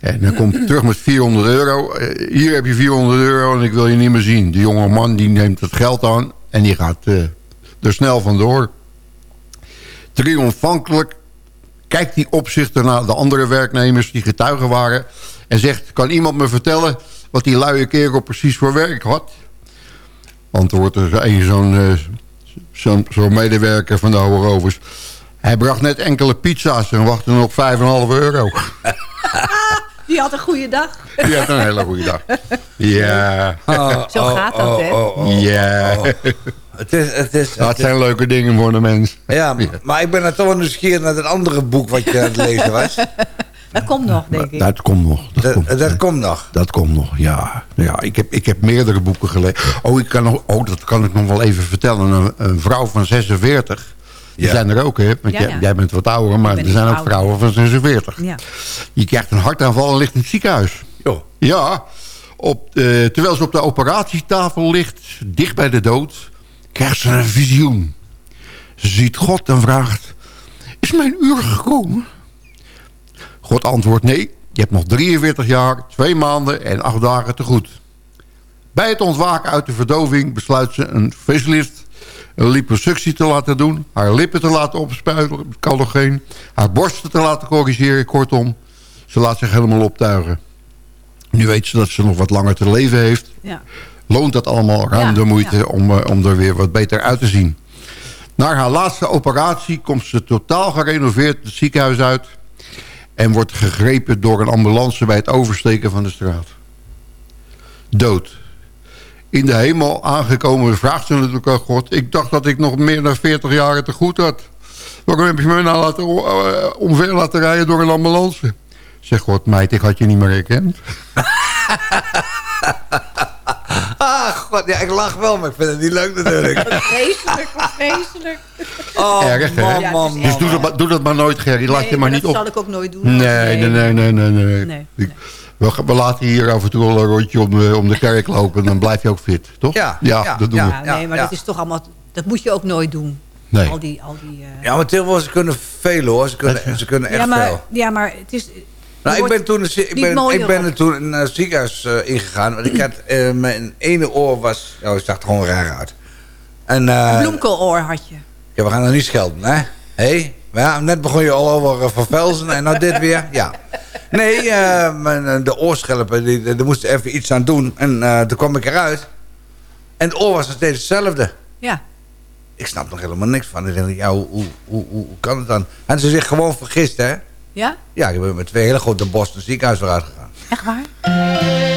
En dan komt hij terug met 400 euro. Eh, hier heb je 400 euro en ik wil je niet meer zien. Die jonge man die neemt het geld aan en die gaat eh, er snel vandoor. Triomfantelijk kijkt die opzichter naar de andere werknemers die getuigen waren... en zegt, kan iemand me vertellen wat die luie kerel precies voor werk had? Antwoordt er een zo'n eh, zo'n zo'n medewerker van de Hoogovers. Hij bracht net enkele pizza's en wachtte nog 5,5 euro. Die had een goede dag. Die had een hele goede dag. Ja. Zo gaat dat, hè? Ja. Het is, het is, Dat het is- zijn leuke dingen voor de mens. ja, maar, maar ik ben er toch wel nieuwsgierig naar het andere boek wat je aan het lezen was. Dat komt nog, denk ik. Dat komt nog. Dat, Dat, komt, dat komt nog. dat komt nog, ja. ja ik, heb, ik heb meerdere boeken gelezen. Oh, ik kan nog, oh, dat kan ik nog wel even vertellen. Een, een vrouw van 46. Die Ja. zijn er ook, hè? Want Ja, jij, ja. jij bent wat ouder, maar er zijn ook ouder. vrouwen van 46. Ja. Die krijgt een hartaanval en ligt in het ziekenhuis. Jo. Ja, op, eh, terwijl ze op de operatietafel ligt, dicht bij de dood, krijgt ze een visioen. Ze ziet God en vraagt, is mijn uur gekomen? God antwoordt nee, je hebt nog 43 jaar, 2 maanden en 8 dagen te goed. Bij het ontwaken uit de verdoving besluit ze een facelift, een liposuctie te laten doen, haar lippen te laten opspuiten, kan haar borsten te laten corrigeren, kortom. Ze laat zich helemaal optuigen. Nu weet ze dat ze nog wat langer te leven heeft. Ja. Loont dat allemaal ruim Ja, de moeite ja. om, eh, om er weer wat beter uit te zien. Na haar laatste operatie komt ze totaal gerenoveerd het ziekenhuis uit... en wordt gegrepen door een ambulance bij het oversteken van de straat. Dood. In de hemel aangekomen vraagt ze natuurlijk aan God... ik dacht dat ik nog meer dan 40 jaar te goed had. Waarom heb je me nou laten, eh, omver laten rijden door een ambulance? Zegt God, meid, ik had je niet meer herkend. Ah, god, ja, ik lach wel, maar ik vind het niet leuk natuurlijk. Vreselijk, vreselijk. Oh, Erg, hè? man, Ja, man. Dus doe dat, maar- doe dat maar nooit, Gerry. Laat Nee, je maar niet dat op. zal ik ook nooit doen. Nee, nee, nee, nee, nee. nee. Nee, Ik- We, we laten hier af en toe al een rondje om de, om de kerk lopen. Dan blijf je ook fit, toch? Ja, ja, ja, dat doen ja. we. Ja, nee, maar ja. dat is toch allemaal... Dat moet je ook nooit doen. Nee. Al die... Al die eh, Ja, maar tegenwoordig, ze kunnen veel hoor. Ze kunnen, ze kunnen echt ja, maar, veel. ja, maar het is... Nou, ik ben toen, ik ben, ik ben er toen in het ziekenhuis eh, ingegaan. Want ik had, eh, mijn ene oor was... Oh, het zag er gewoon raar uit. En, eh, Een bloemkooloor had je. ja, we gaan er niet schelden, hè? Hé? Hey? Ja, net begon je al over uh, Van Velzen en nou dit weer. Ja. Nee, eh, mijn, eh, de oorschelpen, die, die, moesten even iets aan doen. En eh, toen kwam ik eruit. En het oor was nog steeds hetzelfde. Ja. ik snap nog helemaal niks van. Ik denk, ja, hoe, hoe, hoe, hoe kan het dan? En ze zich gewoon vergist, hè? Ja? Ja, ik ben met twee hele grote Boston ziekenhuis vooruit gegaan. Echt waar?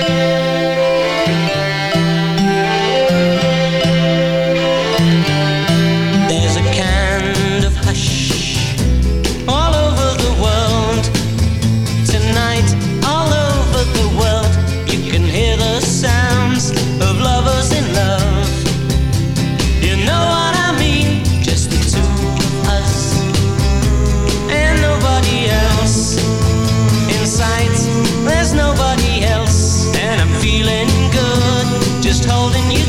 Holding you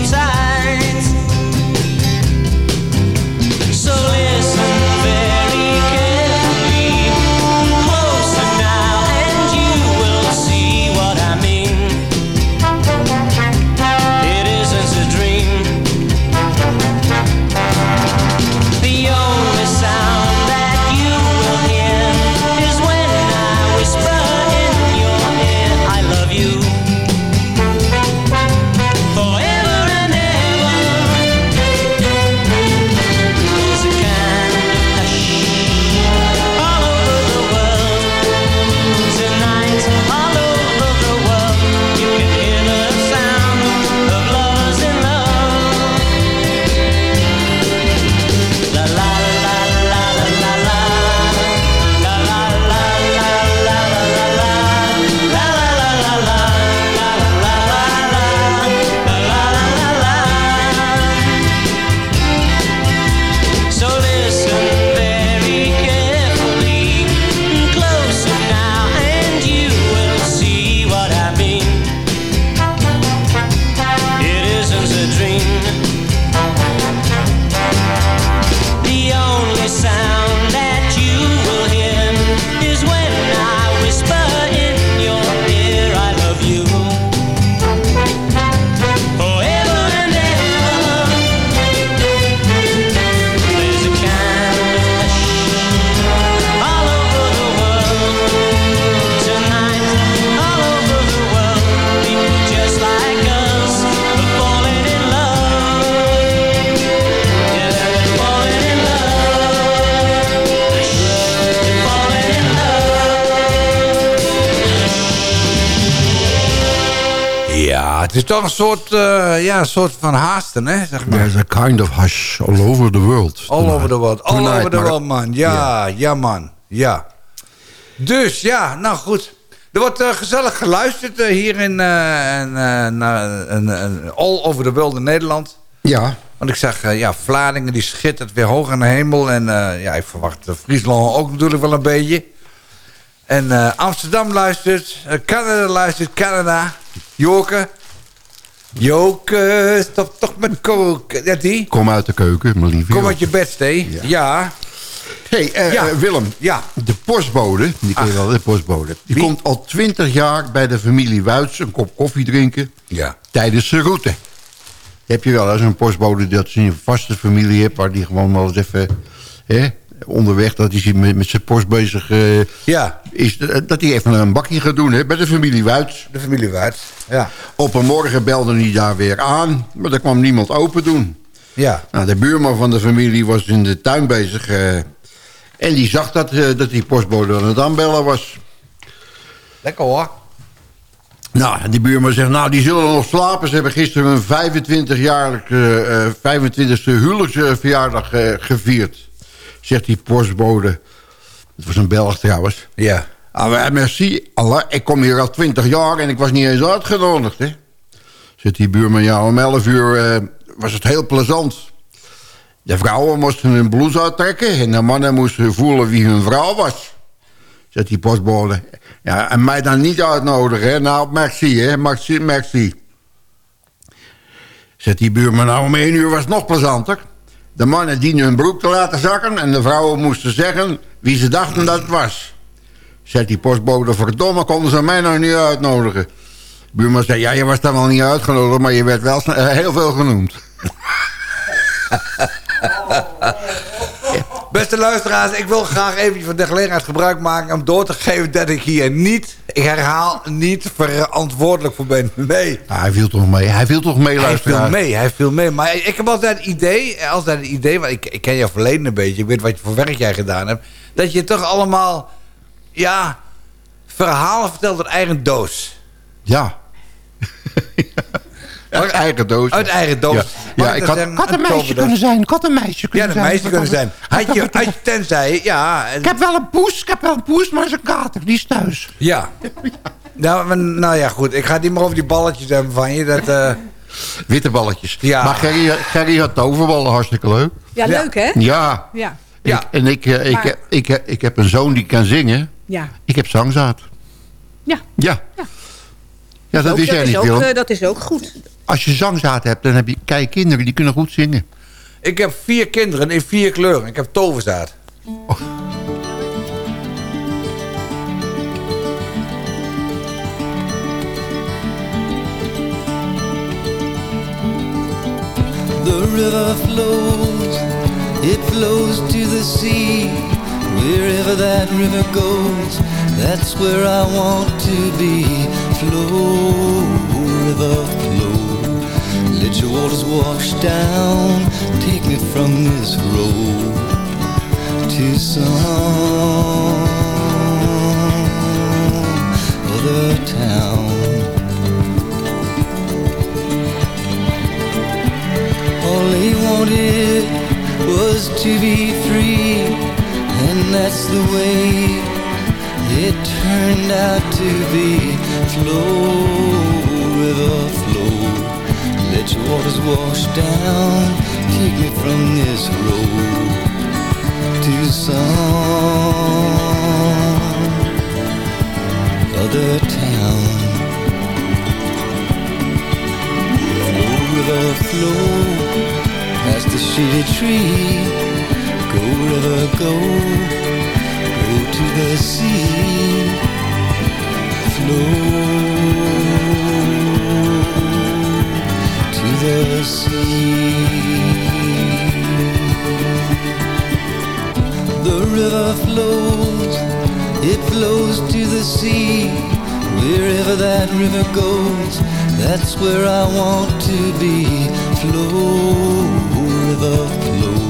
het is toch een soort, eh, ja, een soort van haasten, hè? Zeg maar. There's a kind of hush all over the world. All over the world. All Tonight, over the world, man. Ja, ja, man. Ja. Dus, ja, nou goed. Er wordt eh, gezellig geluisterd eh, hier in, all over the world in Nederland. Ja. Want ik eh, ja, Vlaardingen die schittert weer hoog aan de hemel. En ja, ik verwacht Friesland ook natuurlijk wel een beetje. En Amsterdam luistert. Canada luistert. Canada. Joke. Joke, stop toch met koken. Ja, die. Kom uit de keuken, mijn lieve. Kom uit je bed, Stee. Ja. hey, eh, Ja. eh, Willem. Ja. De postbode, die ken je wel, de postbode. Die komt al twintig jaar bij de familie Wuits een kop koffie drinken. Ja. Tijdens de route. Heb je wel eens een postbode dat ze een vaste familie hebt... waar die gewoon wel eens even hè, onderweg... dat hij met, met zijn post bezig eh, Ja. is... eh, dat hij even een bakje gaat doen hè, bij de familie Wuits. De familie Wuits, ja. Op een morgen belde hij daar weer aan... maar er kwam niemand open doen. Ja. Nou, de buurman van de familie was in de tuin bezig... eh, en die zag dat, dat die postbode aan het aanbellen was. Lekker hoor. Nou, die buurman zegt, nou, die zullen nog slapen. Ze hebben gisteren een 25-jarige, eh 25e huwelijksverjaardag gevierd. Zegt die postbode. Het was een Belg trouwens. Ja. Ah, maar merci, Allah, ik kom hier al 20 jaar en ik was niet eens uitgenodigd, hè. Zegt die buurman, ja, om 11 uur eh, was het heel plezant. De vrouwen moesten hun blouse uittrekken en de mannen moesten voelen wie hun vrouw was. Zegt die postbode. Ja, en mij dan niet uitnodigen, hè? Nou, merci, hè? Merci, merci. Zegt die buurman, nou, om één uur was het nog plezanter. De mannen dienden hun broek te laten zakken... en de vrouwen moesten zeggen wie ze dachten dat het was. Zegt die postbode, verdomme, konden ze mij nou niet uitnodigen. buurman zei, ja, je was dan wel niet uitgenodigd... maar je werd wel eh, heel veel genoemd. Beste luisteraars, ik wil graag even van de gelegenheid gebruik maken... om door te geven dat ik hier niet, ik herhaal, niet verantwoordelijk voor ben. Nee. Ah, hij viel toch mee. Hij viel toch mee, Hij luisteraar. viel mee, hij viel mee. Maar ik heb altijd het idee, altijd het idee, want ik, ik ken jouw verleden een beetje, ik weet wat je voor werk jij gedaan hebt, dat je toch allemaal, ja, verhalen vertelt uit eigen doos. Ja. Uit eigen doos. Uit eigen doos. Ja, ja ik had, een Een meisje toverdoos. kunnen zijn. Ik had een meisje Ja, kunnen een zijn. meisje kunnen zijn. Had je, had je tenzij, ja. Ik heb wel een poes, ik heb wel een poes, maar is een kater. Die is thuis. Ja. Nou, nou ja, goed. Ik ga het niet meer over die balletjes hebben van je. Dat, eh, Witte balletjes. Ja. Maar Gerry, Gerry had toverballen, hartstikke leuk. Ja, leuk hè? Ja. Ja. Ik, en ik, eh, ik, Maar- heb- ik, heb- ik heb een zoon die kan zingen. Ja. Ik heb zangzaad. Ja. Ja. Ja, dat Ook- wist jij is niet, ook, Willem. eh, dat is ook goed. Als je zangzaad hebt, dan heb je kijk kinderen die kunnen goed zingen. ik heb vier kinderen in vier kleuren. Ik heb toverzaad. The river flows, it flows to the sea. Wherever that river goes, that's where I want to be. Flow, river, flow. Let your waters wash down, take me from this road to some other town. All he wanted was to be free, that's the way it turned out to be. Flow, river, flow. Let your waters wash down, take me from this road to some other town. Flow, river, flow past the shady tree. Go, river, go, go to the sea. Flow to the sea. The river flows, it flows to the sea. Wherever that river goes, that's where I want to be. Flow, river, flow.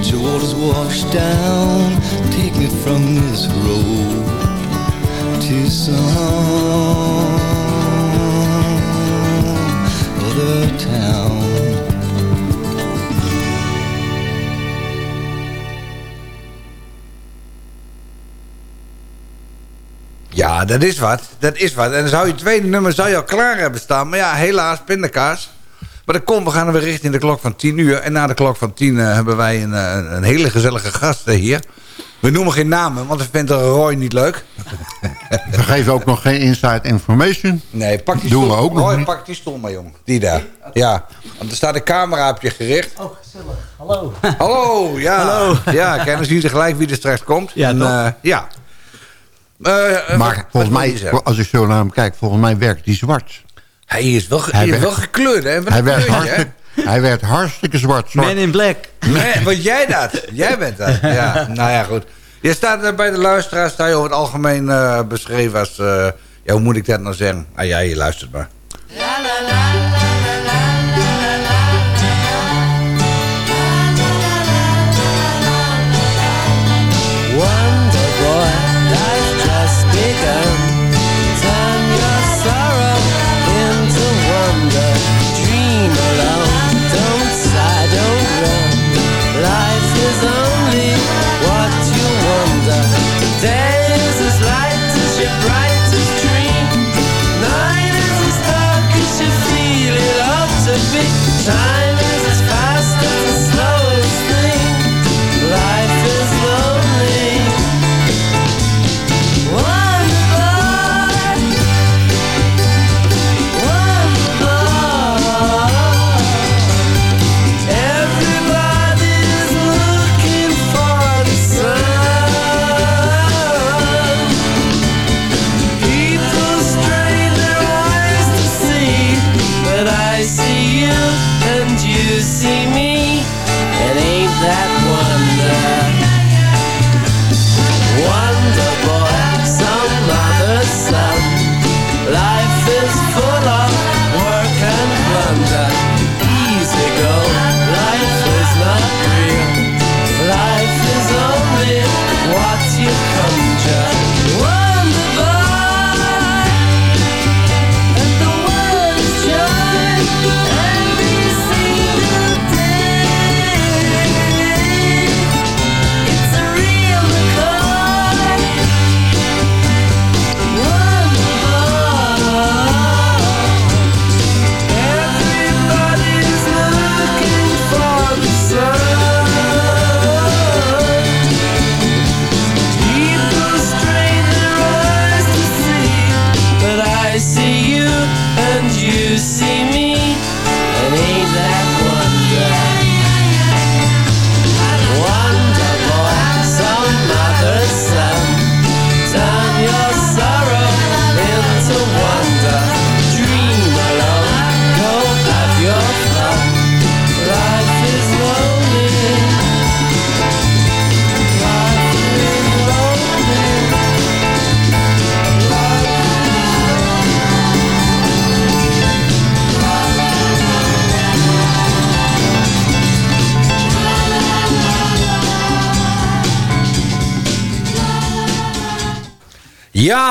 Let your waters wash down, take me from this road to some other town. Ja, dat is wat. Dat is wat. En dan zou je tweede nummer zou je al klaar hebben staan. Maar ja, helaas, pindakaas. Maar dat komt, we gaan weer richting de klok van 10 uur. En na de klok van 10 eh, hebben wij een, eh, een hele gezellige gast eh, hier. We noemen geen namen, want we vinden Roy niet leuk. We geven ook nog geen inside information. Nee, pak die Doen stoel. we ook nog Roy, pak die stoel maar, jong. Die daar. Ja, want er staat een camera op je gericht. Oh, gezellig. Hallo. Hallo, ja. Hallo. Ja, kijk, dan zien ze gelijk wie er straks komt. Ja, en, ja. Maar wat volgens mij, als ik zo naar hem kijk, volgens mij werkt hij zwart. Hij is wel, Hij hij is werd- wel gekleurd, hè? Wat Hij een werd, kleurtje, hè? hartstikke, hij werd hartstikke zwart. zwart. Man in Black. Nee, wat jij dat? Jij bent dat. Ja, nou ja, goed. Je staat bij de luisteraars, sta je over het algemeen eh, beschreven als... eh, ja, hoe moet ik dat nou zeggen? Ah ja, je luistert maar. Wonder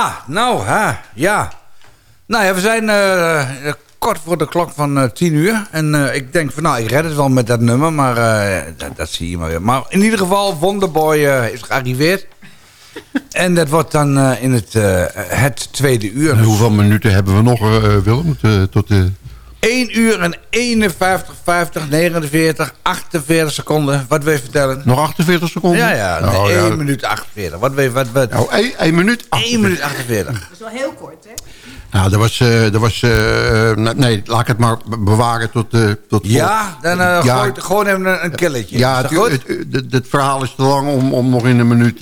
Ja, nou, ha, ja. Nou ja, we zijn eh, kort voor de klok van eh, 10 uur. En eh, ik denk van, nou, ik red het wel met dat nummer, maar eh, dat, dat zie je maar weer. Maar in ieder geval, Wonderboy eh, is gearriveerd. en dat wordt dan eh, in het, eh, het tweede uur. En hoeveel minuten hebben we nog, eh, Willem? Tot de... 1 uur en 51, 50, 49, 48 seconden. Wat wil je vertellen? Nog 48 seconden? Ja, ja. Oh, nee, ja. 1 minuut 48. Wat wil je... Wat, wat? Nou, 1, minuut 1 minuut 48. Dat is wel heel kort, hè? Nou, dat was... eh, dat was eh, eh, nee, laat ik het maar be- bewaren tot... eh, tot Ja, dan Ja. gooi, gewoon even een, een killetje. Ja, het, goed? het, het, het- het verhaal is te lang om, om nog in een minuut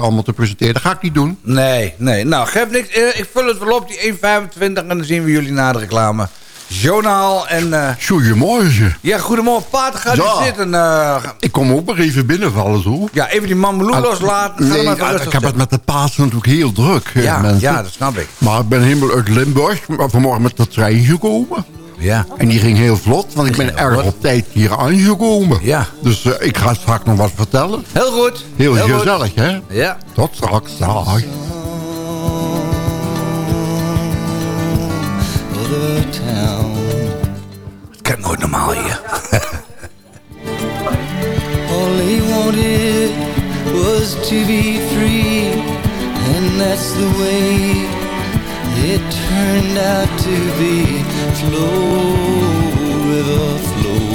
allemaal te presenteren. Dat ga ik niet doen. Nee, nee. Nou, geef niks. Ik vul het wel op, die 1,25. En dan zien we jullie na de reclame. Journaal en... eh Goedemorgen. ja, goedemorgen. Pater, ga Ja. je zitten. eh, Ik kom ook maar even binnenvallen zo. ja, even die mameloe loslaten. Nee, maar ik heb het met de Pasen natuurlijk heel druk, Ja, mensen. ja, dat snap ik. Maar ik ben helemaal uit Limburg, vanmorgen met de trein gekomen. Ja. En die ging heel vlot, want ik ben erg op tijd hier aangekomen. Ja. Dus eh, ik ga straks nog wat vertellen. Heel goed. Heel, gezellig, hè? Ja. Tot straks, dag. Town. Kan nooit normaal hier. All he wanted was to be free, and that's the way it turned out to be. Flow, river, flow,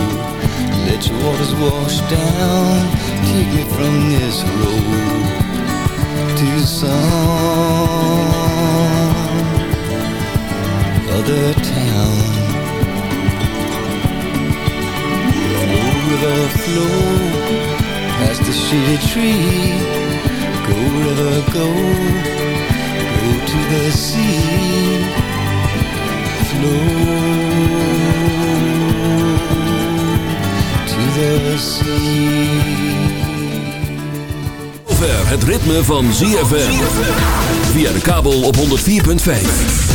let your waters wash down, take me from this road to some other town. River, flow past the shady tree. Go, river, go, go to the sea. Flow to the sea. Zover het ritme van ZFM. Via de kabel op 104.5.